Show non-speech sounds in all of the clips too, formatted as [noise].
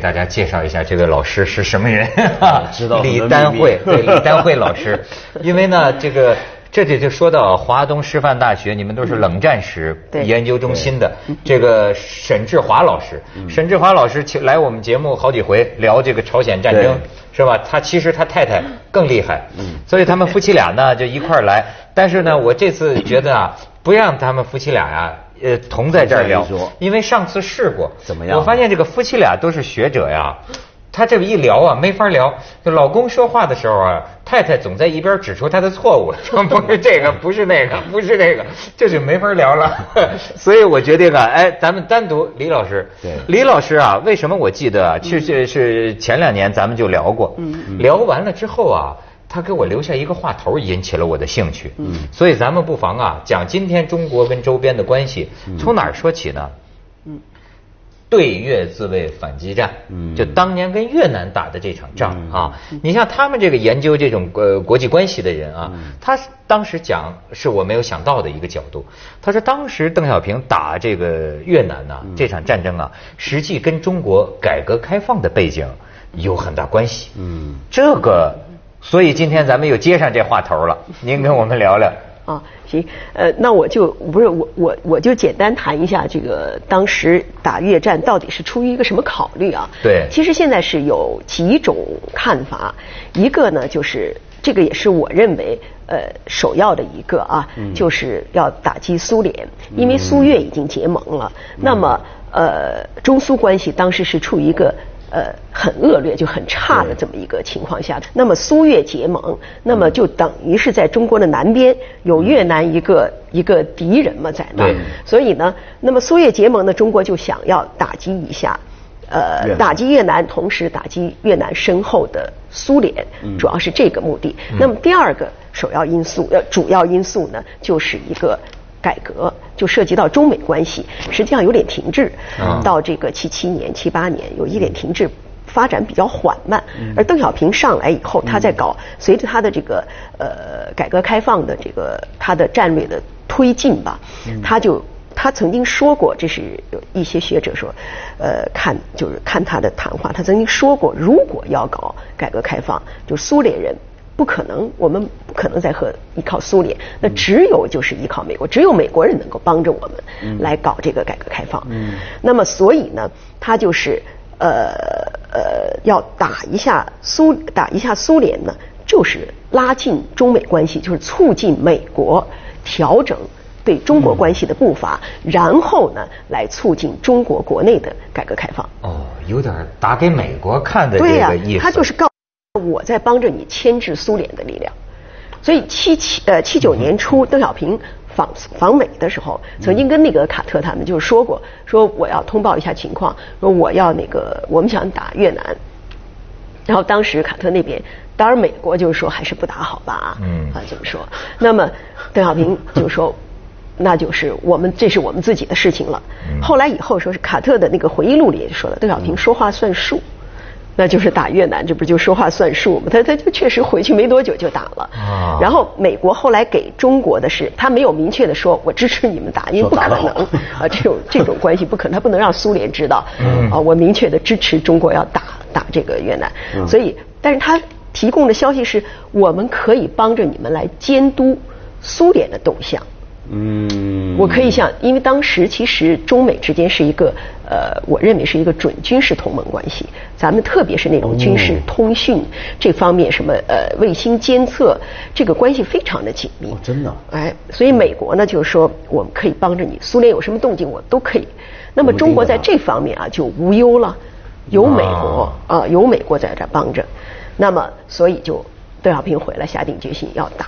给大家介绍一下这位老师是什么人。[laughs] 知道李丹慧，对李丹慧 [laughs] 老师，因为呢，这个这里就说到华东师范大学，你们都是冷战史研究中心的这个沈志华老师。沈志华老师请来我们节目好几回聊这个朝鲜战争。是吧？他其实他太太更厉害，所以他们夫妻俩呢就一块儿来。但是呢，我这次觉得啊，不让他们夫妻俩呀、呃，同在这儿聊因为上次试过，怎么样我发现这个夫妻俩都是学者呀，他这么一聊啊，没法聊。就老公说话的时候啊，太太总在一边指出他的错误，[laughs] 说不是这个，不是那个，[laughs] 不是那个，这就没法聊了。[laughs] 所以我决定啊，哎，咱们单独李老师，对李老师啊，为什么我记得啊，是是是前两年咱们就聊过，聊完了之后啊。他给我留下一个话头，引起了我的兴趣。嗯，所以咱们不妨啊，讲今天中国跟周边的关系，从哪儿说起呢？嗯。对越自卫反击战，嗯。就当年跟越南打的这场仗啊，你像他们这个研究这种呃国际关系的人啊，他当时讲是我没有想到的一个角度。他说当时邓小平打这个越南呐、这场战争啊，实际跟中国改革开放的背景有很大关系。嗯，这个，所以今天咱们又接上这话头了，[laughs] 您跟我们聊聊。啊，行，呃，那我就不是我我我就简单谈一下这个当时打越战到底是出于一个什么考虑啊？对其实现在是有几种看法，一个呢就是这个也是我认为呃首要的一个啊，就是要打击苏联，因为苏越已经结盟了，那么呃中苏关系当时是处于一个。呃，很恶劣，就很差的这么一个情况下，那么苏越结盟，那么就等于是在中国的南边有越南一个一个敌人嘛在那，所以呢，那么苏越结盟呢，中国就想要打击一下，呃打击越南，同时打击越南身后的苏联，主要是这个目的。那么第二个首要因素，呃，主要因素呢，就是一个。改革就涉及到中美关系，实际上有点停滞，啊到这个七七年、七八年有一点停滞，发展比较缓慢。而邓小平上来以后，他在搞，随着他的这个呃改革开放的这个他的战略的推进吧，他就他曾经说过，这是有一些学者说，呃，看就是看他的谈话，他曾经说过，如果要搞改革开放，就苏联人。不可能，我们不可能再和依靠苏联，那只有就是依靠美国，只有美国人能够帮着我们来搞这个改革开放。那么所以呢，他就是呃呃要打一下苏打一下苏联呢，就是拉近中美关系，就是促进美国调整对中国关系的步伐，然后呢来促进中国国内的改革开放。哦，有点打给美国看的这、个意思。他就是告我在帮着你牵制苏联的力量。所以七七呃七九年初，邓小平访访美的时候，曾经跟那个卡特他们就是说过，说我要通报一下情况，说我要那个我们想打越南。然后当时卡特那边，当然美国就是说还是不打好吧，嗯啊这么说。那么邓小平就说，那就是我们这是我们自己的事情了。后来以后说是卡特的那个回忆录里也说了，邓小平说话算数。那就是打越南，这不就说话算数吗？他他就确实回去没多久就打了。啊然后美国后来给中国的是，他没有明确的说我支持你们打，因为不可能啊，这种这种关系不可能，他不能让苏联知道。嗯啊，我明确的支持中国要打打这个越南。嗯所以，但是他提供的消息是我们可以帮着你们来监督苏联的动向。嗯，我可以想，因为当时其实中美之间是一个呃，我认为是一个准军事同盟关系。咱们特别是那种军事通讯这方面，什么呃卫星监测，这个关系非常的紧密。哦真的哎，所以美国呢就是说，我们可以帮着你，苏联有什么动静我都可以。那么中国在这方面啊就无忧了，有美国啊、有美国在这儿帮着，那么所以就邓小平回来下定决心要打。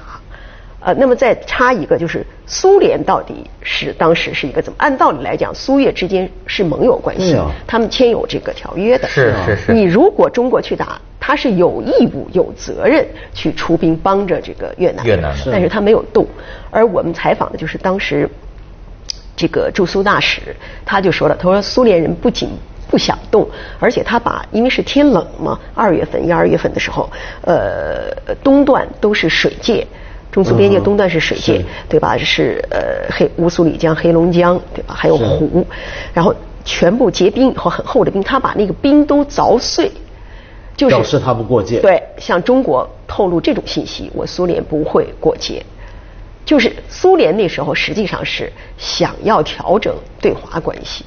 呃，那么再插一个，就是苏联到底是当时是一个怎么？按道理来讲，苏越之间是盟友关系，他们签有这个条约的。是是是你如果中国去打，他是有义务、有责任去出兵帮着这个越南。越南的但是他没有动。而我们采访的就是当时这个驻苏大使，他就说了，他说苏联人不仅不想动，而且他把因为是天冷嘛，二月份、一二月份的时候，呃，东段都是水界。中苏边界东段是水界，是对吧？是呃黑乌苏里江、黑龙江，对吧？还有湖，然后全部结冰以后很厚的冰，他把那个冰都凿碎，就是表示他不过界。对，向中国透露这种信息，我苏联不会过界。就是苏联那时候实际上是想要调整对华关系，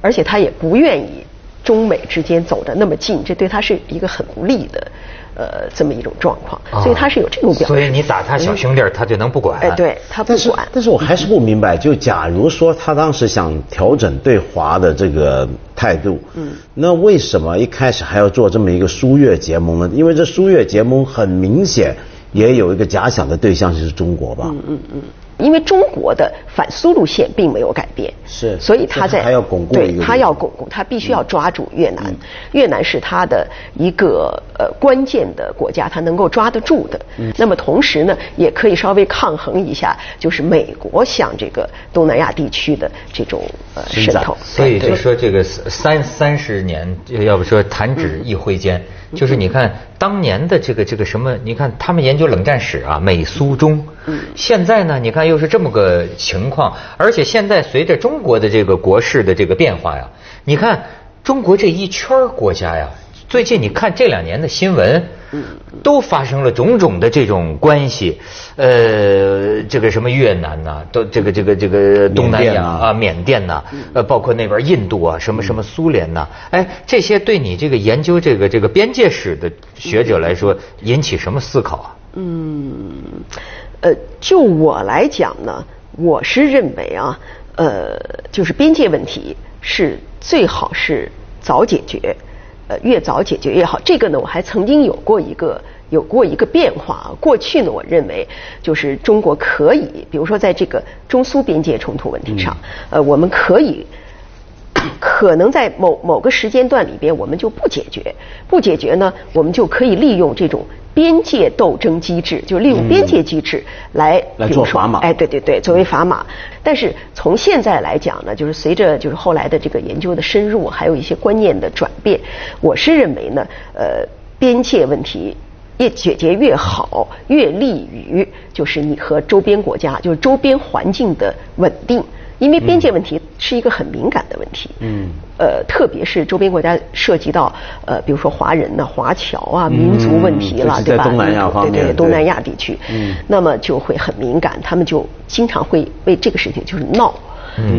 而且他也不愿意中美之间走得那么近，这对他是一个很不利的。呃，这么一种状况，所以他是有这种表。所以你打他小兄弟，他就能不管？哎，对他不管。但是我还是不明白，[laughs] 就假如说他当时想调整对华的这个态度，嗯，那为什么一开始还要做这么一个苏越结盟呢？因为这苏越结盟很明显也有一个假想的对象就是中国吧？嗯嗯嗯。因为中国的反苏路线并没有改变，是，所以他在还要巩固对，他要巩固，他必须要抓住越南，越南是他的一个呃关键的国家，他能够抓得住的。嗯那么同时呢，也可以稍微抗衡一下，就是美国向这个东南亚地区的这种呃渗透。所以就说这个三三十年，要不说弹指一挥间。就是你看当年的这个这个什么，你看他们研究冷战史啊，美苏中。嗯。现在呢，你看又是这么个情况，而且现在随着中国的这个国势的这个变化呀，你看中国这一圈国家呀。最近你看这两年的新闻，都发生了种种的这种关系，呃，这个什么越南呐，都这个这个这个东南亚啊，缅甸呐，呃，包括那边印度啊，什么什么苏联呐，哎，这些对你这个研究这个这个边界史的学者来说，引起什么思考啊？嗯，呃，就我来讲呢，我是认为啊，呃，就是边界问题是最好是早解决。呃，越早解决越好。这个呢，我还曾经有过一个有过一个变化。过去呢，我认为就是中国可以，比如说在这个中苏边界冲突问题上，呃，我们可以可能在某某个时间段里边，我们就不解决，不解决呢，我们就可以利用这种。边界斗争机制，就利用边界机制来来做砝码。哎，对对对，作为砝码。但是从现在来讲呢，就是随着就是后来的这个研究的深入，还有一些观念的转变，我是认为呢，呃，边界问题越解决越好，越利于就是你和周边国家，就是周边环境的稳定。因为边界问题是一个很敏感的问题，嗯，呃，特别是周边国家涉及到呃，比如说华人呐、华侨啊、民族问题了，对吧？东南亚方面，对对，东南亚地区，嗯，那么就会很敏感，他们就经常会为这个事情就是闹，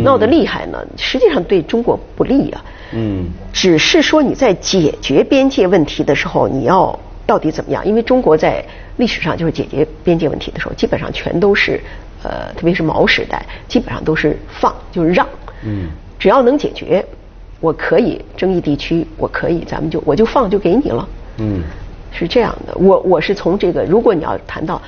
闹得厉害呢。实际上对中国不利啊，嗯，只是说你在解决边界问题的时候，你要到底怎么样？因为中国在历史上就是解决边界问题的时候，基本上全都是。呃，特别是毛时代，基本上都是放，就是让。嗯。只要能解决，我可以争议地区，我可以，咱们就我就放就给你了。嗯。是这样的，我我是从这个，如果你要谈到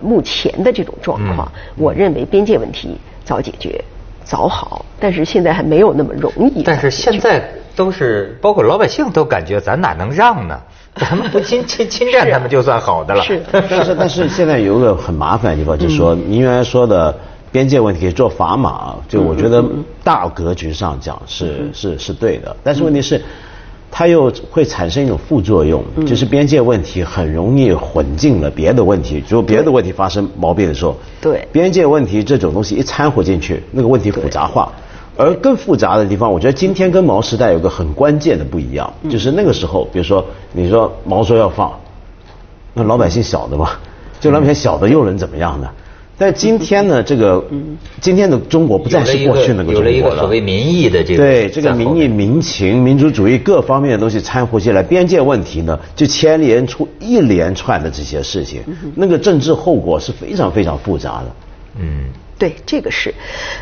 目前的这种状况，我认为边界问题早解决早好，但是现在还没有那么容易。但是现在都是包括老百姓都感觉咱哪能让呢？[laughs] 咱们不侵侵侵占他们就算好的了。是，[laughs] 但是但是现在有个很麻烦的地方，就是说您原来说的边界问题做砝码，就我觉得大格局上讲是是是对的。但是问题是，它又会产生一种副作用，就是边界问题很容易混进了别的问题，就别的问题发生毛病的时候，对边界问题这种东西一掺和进去，那个问题复杂化。而更复杂的地方，我觉得今天跟毛时代有个很关键的不一样，就是那个时候，比如说你说毛说要放，那老百姓晓得吗？就老百姓晓得又能怎么样呢？但今天呢，这个今天的中国不再是过去那个中国了。有了一个所谓民意的这个对这个民意、民情、民族主义各方面的东西掺和进来，边界问题呢就牵连出一连串的这些事情，那个政治后果是非常非常复杂的。嗯。对，这个是，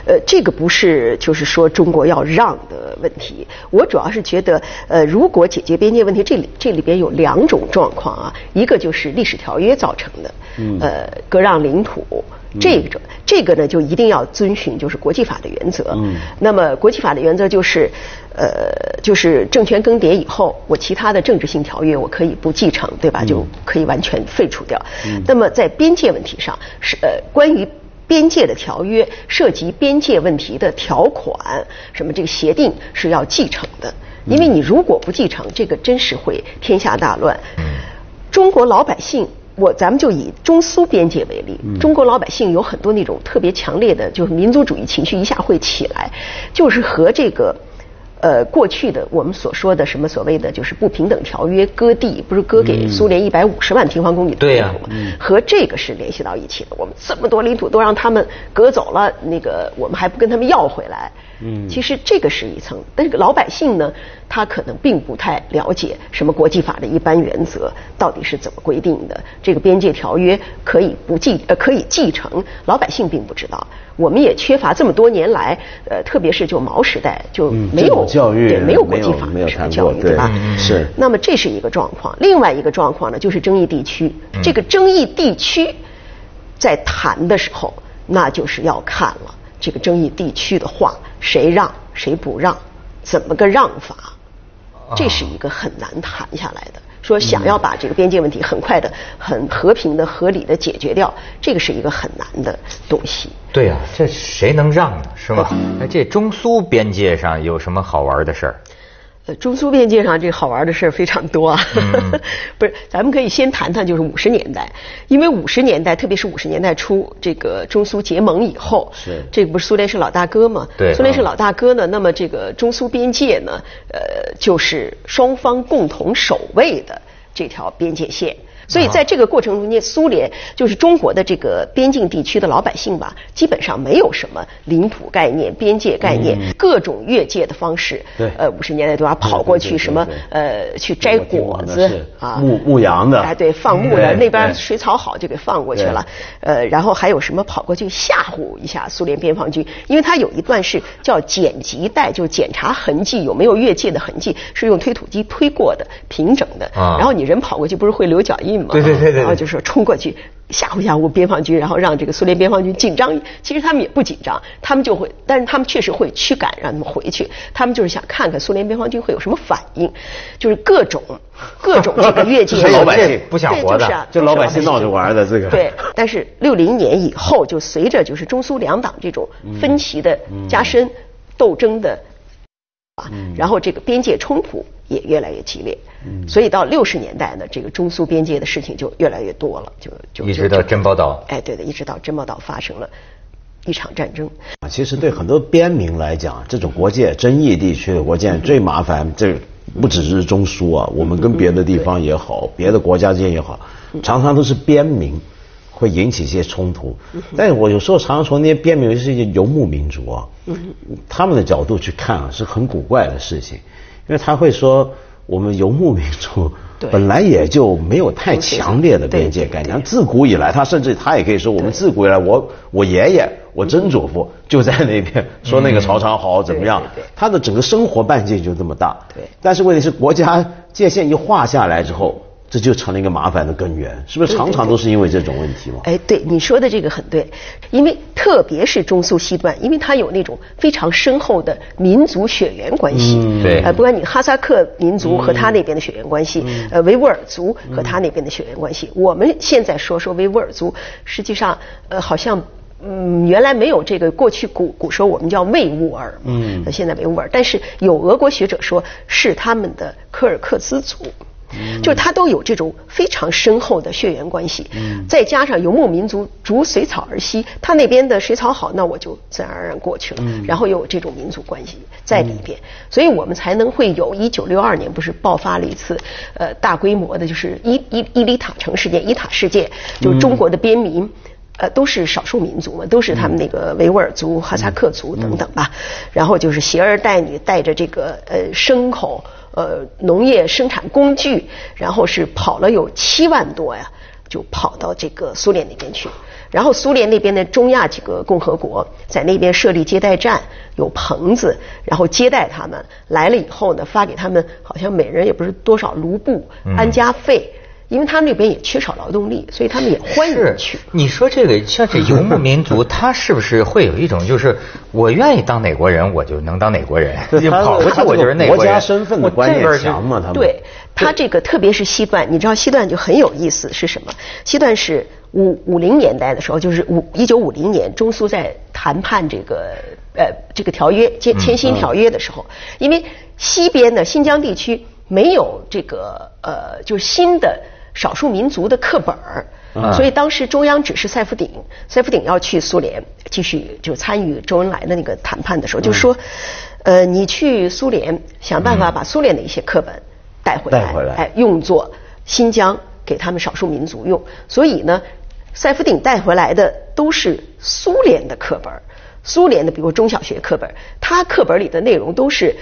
呃，这个不是就是说中国要让的问题。我主要是觉得，呃，如果解决边界问题，这里这里边有两种状况啊，一个就是历史条约造成的，呃，割让领土，这个这个呢就一定要遵循就是国际法的原则。那么国际法的原则就是，呃，就是政权更迭以后，我其他的政治性条约我可以不继承，对吧？就可以完全废除掉。那么在边界问题上，是呃关于。边界的条约涉及边界问题的条款，什么这个协定是要继承的，因为你如果不继承，这个真是会天下大乱。中国老百姓，我咱们就以中苏边界为例，中国老百姓有很多那种特别强烈的，就是民族主义情绪一下会起来，就是和这个呃，过去的我们所说的什么所谓的就是不平等条约割地，不是割给苏联一百五十万平方公里的领土吗？和这个是联系到一起的。我们这么多领土都让他们割走了，那个我们还不跟他们要回来。嗯，其实这个是一层，但是老百姓呢，他可能并不太了解什么国际法的一般原则到底是怎么规定的。这个边界条约可以不继呃可以继承，老百姓并不知道。我们也缺乏这么多年来，呃，特别是就毛时代就没有、教育对没有国际没有没有法的什么教育，对吧？是那么这是一个状况，另外一个状况呢，就是争议地区。这个争议地区在谈的时候，那就是要看了这个争议地区的话，谁让谁不让，怎么个让法，这是一个很难谈下来的。说想要把这个边界问题很快的、很和平的、合理的解决掉，这个是一个很难的东西。对呀、这谁能让呢？是吧？那，这中苏边界上有什么好玩的事儿？呃，中苏边界上这个好玩的事儿非常多啊，[laughs] 不是，咱们可以先谈谈就是五十年代，因为五十年代，特别是五十年代初，这个中苏结盟以后，是这个不是苏联是老大哥嘛？对苏联是老大哥呢，那么这个中苏边界呢，呃，就是双方共同守卫的这条边界线。所以在这个过程中间，苏联就是中国的这个边境地区的老百姓吧，基本上没有什么领土概念、边界概念，各种越界的方式。对呃，五十年代对吧？跑过去什么呃，去摘果子是啊，牧牧羊的哎，对，放牧的那边水草好就给放过去了。呃，然后还有什么跑过去吓唬一下苏联边防军，因为他有一段是叫检级带，就检查痕迹有没有越界的痕迹，是用推土机推过的，平整的。啊然后你人跑过去不是会留脚印吗？对对对对对然后就说冲过去吓唬吓唬边防军，然后让这个苏联边防军紧张。其实他们也不紧张，他们就会，但是他们确实会驱赶让他们回去。他们就是想看看苏联边防军会有什么反应，就是各种各种这个越界 [laughs] 老百姓对不想活的就是啊就老百姓闹着玩的这个对，但是六零年以后，就随着就是中苏两党这种分歧的加深、斗争的啊，然后这个边界冲突也越来越激烈，所以到六十年代呢，这个中苏边界的事情就越来越多了，就就一直到珍宝岛。哎，对的，一直到珍宝岛发生了一场战争。啊，其实对很多边民来讲，这种国界争议地区的国界最麻烦，这不只是中苏啊，我们跟别的地方也好，别的国家之间也好，常常都是边民会引起一些冲突。但是我有时候常常从那些边民，尤其是一些游牧民族啊，他们的角度去看啊，是很古怪的事情，因为他会说我们游牧民族。对本来也就没有太强烈的边界概念，自古以来，他甚至他也可以说，我们自古以来，我我爷爷、我曾祖父就在那边说那个曹操好怎么样他的整个生活半径就这么大。对但是问题是，国家界限一划下来之后，这就成了一个麻烦的根源，是不是？常常都是因为这种问题吗？哎，对你说的这个很对，因为特别是中苏西段，因为它有那种非常深厚的民族血缘关系。嗯对呃，不管你哈萨克民族和他那边的血缘关系，呃，维吾尔族和他那边的血缘关系，我们现在说说维吾尔族，实际上呃好像。嗯，原来没有这个，过去古古时候我们叫维吾尔，嗯呃现在维吾尔，但是有俄国学者说是他们的柯尔克孜族。就是他都有这种非常深厚的血缘关系，再加上游牧民族逐水草而息，他那边的水草好，那我就自然而然过去了，然后又有这种民族关系在里边，所以我们才能会有一九六二年不是爆发了一次呃大规模的，就是伊伊伊犁塔城事件、伊塔事件，就是中国的边民。呃，都是少数民族嘛，都是他们那个维吾尔族、哈萨克族等等吧。然后就是携儿带女，带着这个呃牲口、呃农业生产工具，然后是跑了有七万多呀，就跑到这个苏联那边去。然后苏联那边的中亚几个共和国在那边设立接待站，有棚子，然后接待他们来了以后呢，发给他们好像每人也不是多少卢布安家费。因为他们那边也缺少劳动力，所以他们也欢迎去。你说这个 [laughs] 像这游牧民族，[laughs] 他是不是会有一种就是我愿意当哪国人，我就能当哪国人，[laughs] 他跑过去我他这个就是那国人。国家身份的我观念强嘛他们对他这个，特别是西段，你知道西段就很有意思是什么？西段是五五零年代的时候，就是五一九五零年，中苏在谈判这个呃这个条约签签新条约的时候，因为西边的新疆地区没有这个呃就是新的少数民族的课本儿。嗯所以当时中央指示塞夫鼎，塞夫鼎要去苏联继续就参与周恩来的那个谈判的时候，就说，呃，你去苏联想办法把苏联的一些课本带回来，带回来。哎，用作新疆给他们少数民族用。所以呢，塞夫鼎带回来的都是苏联的课本儿，苏联的比如中小学课本儿，它课本里的内容都是。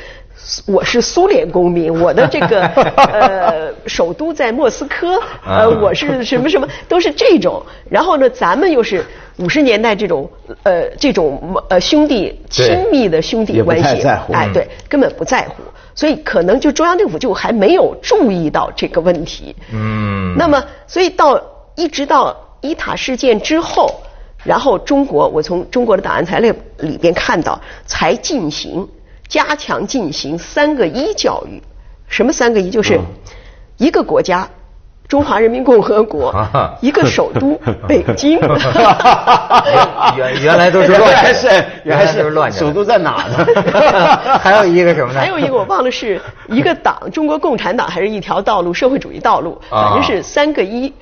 我是苏联公民，我的这个 [laughs] 呃首都在莫斯科，呃我是什么什么，都是这种。然后呢，咱们又是五十年代这种呃这种呃兄弟亲密的兄弟关系，太在乎哎对，根本不在乎。所以可能就中央政府就还没有注意到这个问题。嗯那么，所以到一直到伊塔事件之后，然后中国，我从中国的档案材料里边看到，才进行加强进行三个一教育。什么三个一？就是嗯一个国家。中华人民共和国啊，一个首都 [laughs] 北京，[laughs] 原原来都是乱着原来是原来都是乱首都在哪呢？[laughs] 还有一个什么呢？还有一个我忘了是一个党，中国共产党还是一条道路，社会主义道路，啊反正是三个一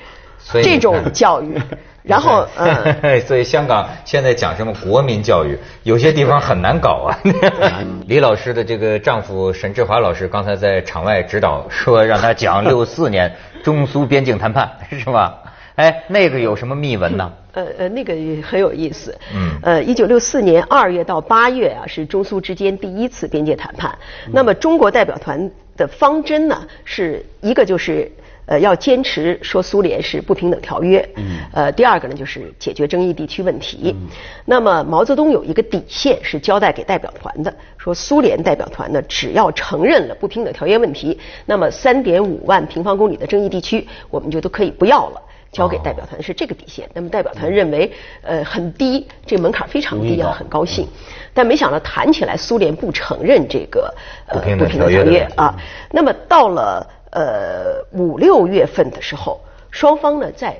这种教育。然后，[laughs] 嗯，所以香港现在讲什么国民教育，有些地方很难搞啊。[laughs] 李老师的这个丈夫沈志华老师刚才在场外指导说，让他讲 [laughs] 六四年中苏边境谈判，是吧？哎，那个有什么秘闻呢？呃呃，那个很有意思。嗯呃，一九六四年二月到八月啊，是中苏之间第一次边界谈判。那么中国代表团的方针呢，是一个就是。呃，要坚持说苏联是不平等条约。嗯。呃，第二个呢，就是解决争议地区问题。嗯。那么毛泽东有一个底线是交代给代表团的，说苏联代表团呢，只要承认了不平等条约问题，那么三点五万平方公里的争议地区，我们就都可以不要了。交给代表团是这个底线，那么代表团认为，呃，很低，这个门槛非常低啊，很高兴。但没想到谈起来，苏联不承认这个呃不平等条约啊。那么到了呃五六月份的时候，双方呢在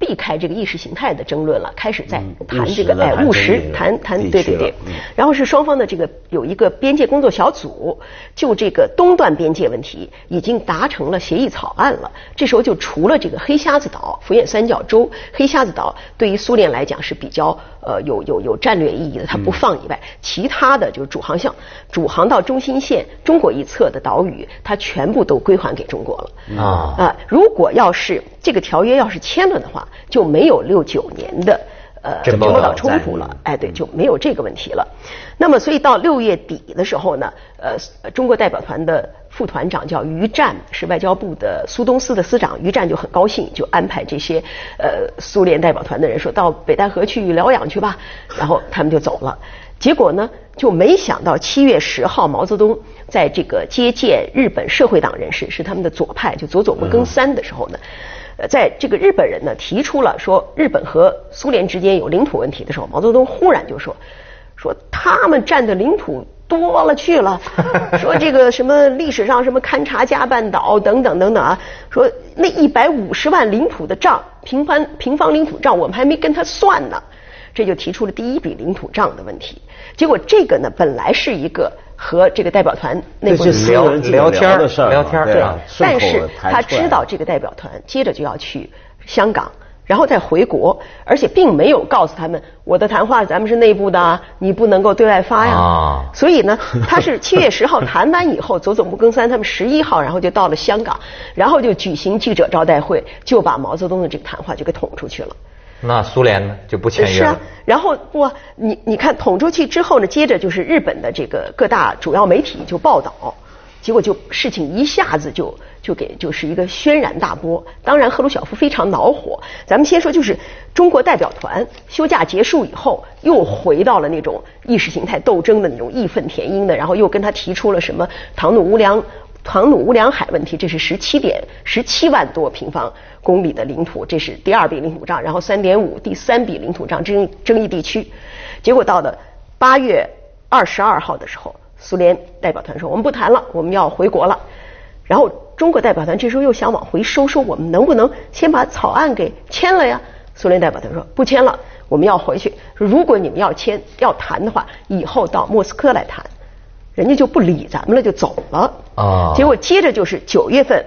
避开这个意识形态的争论了，开始在嗯谈这个哎务实谈谈对对对嗯。然后是双方的这个有一个边界工作小组，就这个东段边界问题已经达成了协议草案了。这时候就除了这个黑瞎子岛、福建三角洲、黑瞎子岛对于苏联来讲是比较呃有有有战略意义的，它不放以外，其他的就是主航向、主航道中心线中国一侧的岛屿，它全部都归还给中国了。啊啊，如果要是这个条约要是签了的话，就没有六九年的呃珍宝岛岛冲突了，哎，对，就没有这个问题了。那么，所以到六月底的时候呢，呃，中国代表团的副团长叫于战，是外交部的苏东司的司长，于战就很高兴，就安排这些呃苏联代表团的人说到北戴河去疗养去吧，然后他们就走了。结果呢，就没想到七月十号，毛泽东在这个接见日本社会党人士，是他们的左派，就佐佐木耕三的时候呢，在这个日本人呢提出了说日本和苏联之间有领土问题的时候，毛泽东忽然就说，说他们占的领土多了去了，[laughs] 说这个什么历史上什么勘察加半岛等等等等啊，说那一百五十万领土的账，平方平方领土账，我们还没跟他算呢。这就提出了第一笔领土账的问题。结果这个呢，本来是一个和这个代表团内部聊人聊天的事儿聊天对但是他知道这个代表团接着就要去香港，然后再回国，而且并没有告诉他们我的谈话咱们是内部的啊，你不能够对外发呀。啊所以呢，他是七月十号 [laughs] 谈完以后，佐佐木耕三他们十一号，然后就到了香港，然后就举行记者招待会，就把毛泽东的这个谈话就给捅出去了。那苏联呢就不签约了是啊。，然后不，你你看捅出去之后呢，接着就是日本的这个各大主要媒体就报道，结果就事情一下子就就给就是一个轩然大波。当然，赫鲁晓夫非常恼火。咱们先说，就是中国代表团休假结束以后，又回到了那种意识形态斗争的那种义愤填膺的，然后又跟他提出了什么唐努乌梁。唐努乌梁海问题，这是十七点十七万多平方公里的领土，这是第二笔领土账，然后三点五第三笔领土账争争议地区，结果到了八月二十二号的时候，苏联代表团说我们不谈了，我们要回国了。然后中国代表团这时候又想往回收，说我们能不能先把草案给签了呀？苏联代表团说不签了，我们要回去。如果你们要签要谈的话，以后到莫斯科来谈。人家就不理咱们了，就走了。啊结果接着就是九月份，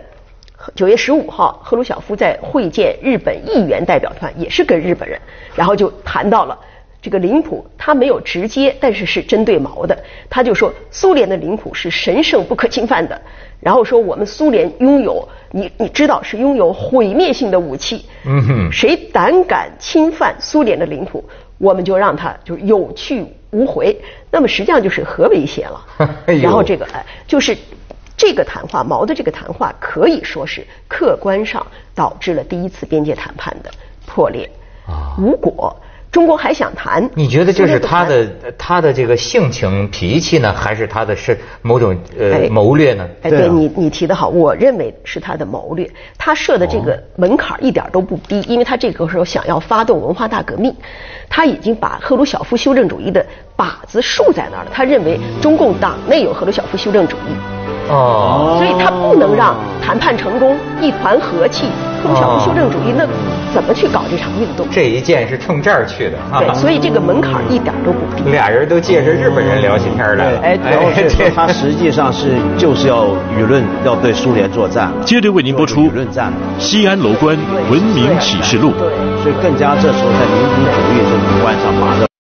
九月十五号，赫鲁晓夫在会见日本议员代表团，也是跟日本人，然后就谈到了这个领土他没有直接，但是是针对毛的。他就说苏联的领土是神圣不可侵犯的，然后说我们苏联拥有你你知道是拥有毁灭性的武器。嗯哼，谁胆敢侵犯苏联的领土，我们就让他就是有去无回。那么实际上就是核威胁了。[laughs] 然后这个哎，就是这个谈话，毛的这个谈话可以说是客观上导致了第一次边界谈判的破裂。啊，无果。中国还想谈？你觉得这是他的他的这个性情脾气呢，还是他的是某种呃谋略呢？哎，对你你提的好，我认为是他的谋略。他设的这个门槛一点都不低，因为他这个时候想要发动文化大革命，他已经把赫鲁晓夫修正主义的靶子竖在那儿了。他认为中共党内有赫鲁晓夫修正主义，哦，所以他不能让谈判成功一团和气。赫鲁晓夫修正主义那。怎么去搞这场运动？这一箭是冲这儿去的，对，所以这个门槛一点都不低。俩人都借着日本人聊起天来了，哎，对，他实际上是就是要舆论要对苏联作战。接着为您播出舆论战，西安楼观文明启示录。对，所以更加这时候在民族主义这个观上发生。